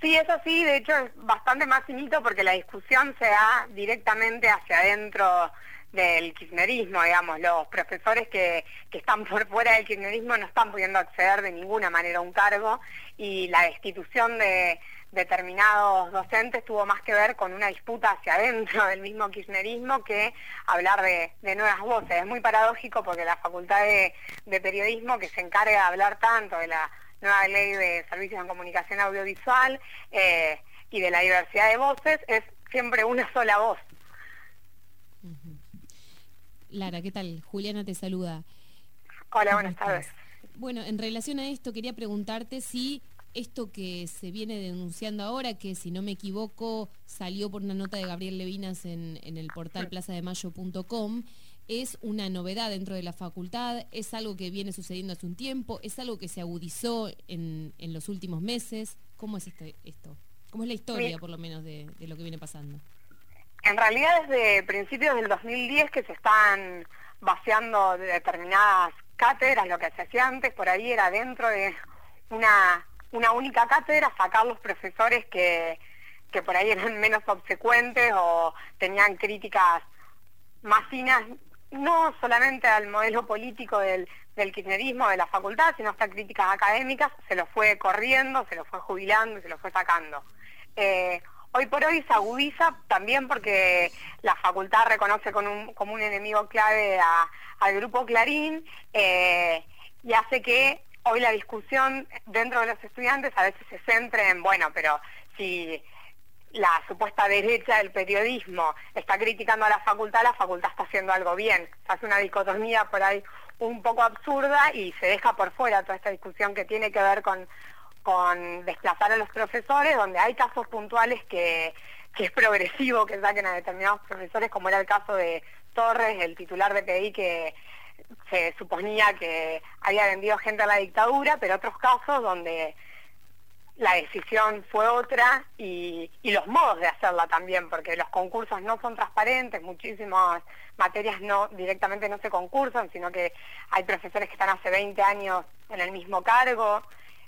Sí, eso sí, de hecho es bastante más finito porque la discusión se da directamente hacia adentro del kirchnerismo, digamos, los profesores que, que están por fuera del kirchnerismo no están pudiendo acceder de ninguna manera a un cargo y la destitución de determinados docentes tuvo más que ver con una disputa hacia adentro del mismo kirchnerismo que hablar de, nuevas voces. Es muy paradójico porque la Facultad de, Periodismo, que se encarga de hablar tanto de la nueva ley de servicios de comunicación audiovisual eh, y de la diversidad de voces, es siempre una sola voz. Lara, ¿qué tal? Juliana te saluda. Hola, buenas tardes. Bueno, en relación a esto quería preguntarte si esto que se viene denunciando ahora, que si no me equivoco salió por una nota de Gabriel Levinas en, el portal plasademayo.com, es una novedad dentro de la facultad, es algo que viene sucediendo hace un tiempo, es algo que se agudizó en, los últimos meses. ¿Cómo es este, esto? ¿Cómo es la historia, por lo menos, de, de lo que viene pasando? En realidad desde principios del 2010 que se están vaciando determinadas cátedras, lo que se hacía antes por ahí era dentro de una una única cátedra, sacar los profesores que, que por ahí eran menos obsecuentes o tenían críticas más finas, no solamente al modelo político del, del kirchnerismo de la facultad, sino hasta críticas académicas, se lo fue corriendo, se lo fue jubilando y se lo fue sacando. Eh, hoy por hoy se agudiza también porque la facultad reconoce como un enemigo clave al grupo Clarín eh, y hace que hoy la discusión dentro de los estudiantes a veces se centra en, bueno, pero si la supuesta derecha del periodismo está criticando a la facultad, la facultad está haciendo algo bien. Se hace una dicotomía por ahí un poco absurda y se deja por fuera toda esta discusión que tiene que ver con, con desplazar a los profesores, donde hay casos puntuales que, que es progresivo que saquen a determinados profesores, como era el caso de Torres, el titular de PDI que se suponía que había vendido gente a la dictadura, pero otros casos donde la decisión fue otra y, los modos de hacerla también, porque los concursos no son transparentes, muchísimas materias no directamente no se concursan, sino que hay profesores que están hace 20 años en el mismo cargo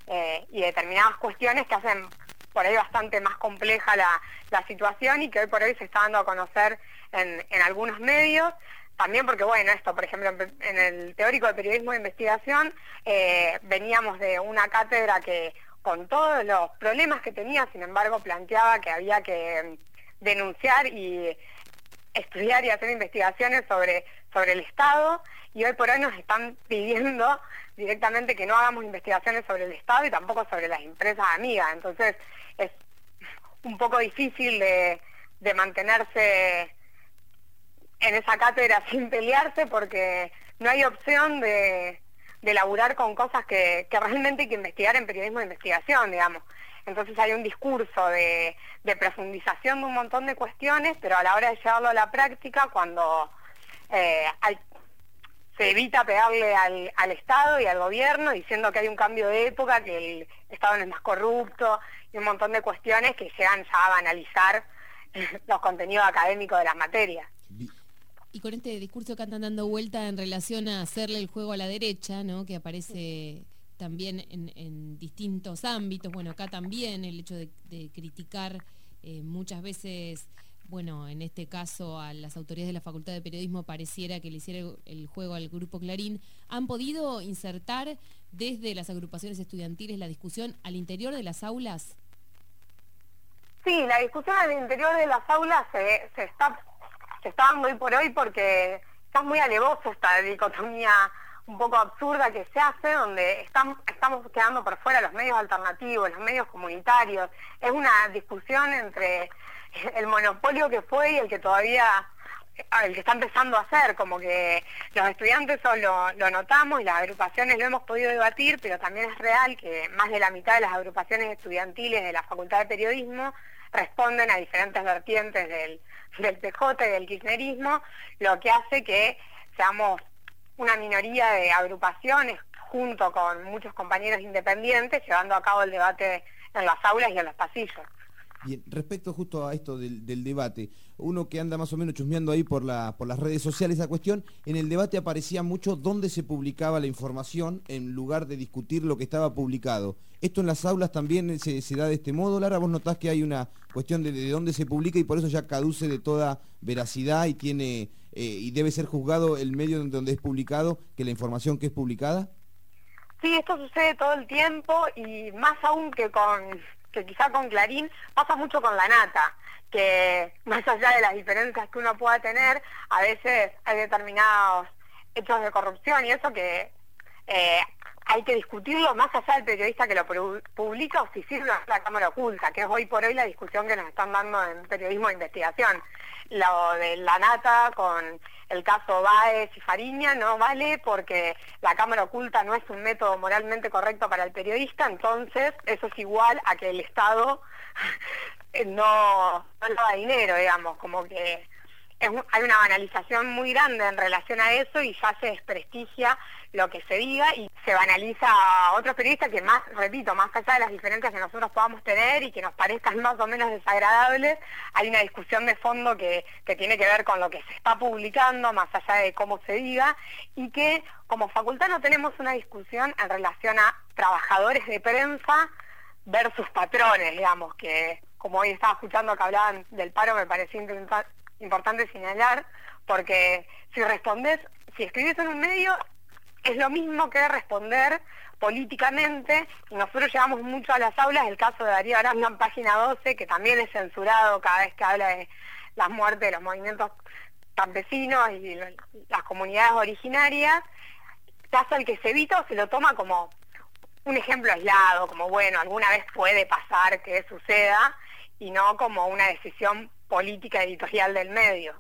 eh, y determinadas cuestiones que hacen por ahí bastante más compleja la, situación y que hoy por hoy se está dando a conocer en, algunos medios. También porque, bueno, esto, por ejemplo, en el teórico de periodismo de investigación, eh, veníamos de una cátedra que con todos los problemas que tenía, sin embargo, planteaba que había que mm, denunciar y estudiar y hacer investigaciones sobre, sobre el Estado y hoy por hoy nos están pidiendo directamente que no hagamos investigaciones sobre el Estado y tampoco sobre las empresas amigas. Entonces es un poco difícil de, de mantenerse en esa cátedra sin pelearse porque no hay opción de, de laburar con cosas que, realmente hay que investigar en periodismo de investigación, digamos. Entonces hay un discurso de, profundización de un montón de cuestiones, pero a la hora de llevarlo a la práctica, cuando eh, se evita pegarle al, Estado y al gobierno diciendo que hay un cambio de época, que el Estado es más corrupto y un montón de cuestiones que llegan ya a banalizar los contenidos académicos de las materias. Y con este discurso que andan dando vuelta en relación a hacerle el juego a la derecha, ¿no? que aparece también en, distintos ámbitos, bueno, acá también el hecho de, criticar eh, muchas veces, bueno, en este caso a las autoridades de la Facultad de Periodismo pareciera que le hiciera el, juego al Grupo Clarín, ¿han podido insertar desde las agrupaciones estudiantiles la discusión al interior de las aulas? Sí, la discusión al interior de las aulas se, se está se está dando hoy por hoy porque está muy alevoso esta dicotomía un poco absurda que se hace, donde estamos, estamos quedando por fuera los medios alternativos, los medios comunitarios. Es una discusión entre el monopolio que fue y el que todavía el que está empezando a hacer, como que los estudiantes solo lo notamos y las agrupaciones lo hemos podido debatir, pero también es real que más de la mitad de las agrupaciones estudiantiles de la Facultad de Periodismo responden a diferentes vertientes del, del PJ y del kirchnerismo, lo que hace que seamos una minoría de agrupaciones junto con muchos compañeros independientes llevando a cabo el debate en las aulas y en los pasillos. Bien, respecto justo a esto del, debate, uno que anda más o menos chusmeando ahí por, la, por las redes sociales esa cuestión, en el debate aparecía mucho dónde se publicaba la información en lugar de discutir lo que estaba publicado. ¿Esto en las aulas también se, da de este modo, Lara? ¿Vos notás que hay una cuestión de, de dónde se publica y por eso ya caduce de toda veracidad y tiene eh, y debe ser juzgado el medio donde es publicado que la información que es publicada? Sí, esto sucede todo el tiempo y más aún que con que quizá con Clarín pasa mucho con la nata, que más allá de las diferencias que uno pueda tener, a veces hay determinados hechos de corrupción y eso que eh, hay que discutirlo más allá del periodista que lo publica o si sirve la cámara oculta, que es hoy por hoy la discusión que nos están dando en periodismo de investigación. Lo de la nata con el caso Baez y Fariña no vale porque la cámara oculta no es un método moralmente correcto para el periodista, entonces eso es igual a que el Estado no, no da dinero, digamos, como que hay una banalización muy grande en relación a eso y ya se desprestigia lo que se diga y se banaliza a otros periodistas que más, repito, más allá de las diferencias que nosotros podamos tener y que nos parezcan más o menos desagradables, hay una discusión de fondo que, que tiene que ver con lo que se está publicando, más allá de cómo se diga, y que como facultad no tenemos una discusión en relación a trabajadores de prensa versus patrones, digamos, que como hoy estaba escuchando que hablaban del paro, me pareció importante señalar, porque si respondes, si escribes en un medio, es lo mismo que responder políticamente, nosotros llevamos mucho a las aulas el caso de Darío Aranda en página 12, que también es censurado cada vez que habla de las muertes de los movimientos campesinos y las comunidades originarias, caso el que se evita se lo toma como un ejemplo aislado, como bueno, alguna vez puede pasar que suceda, y no como una decisión política editorial del medio.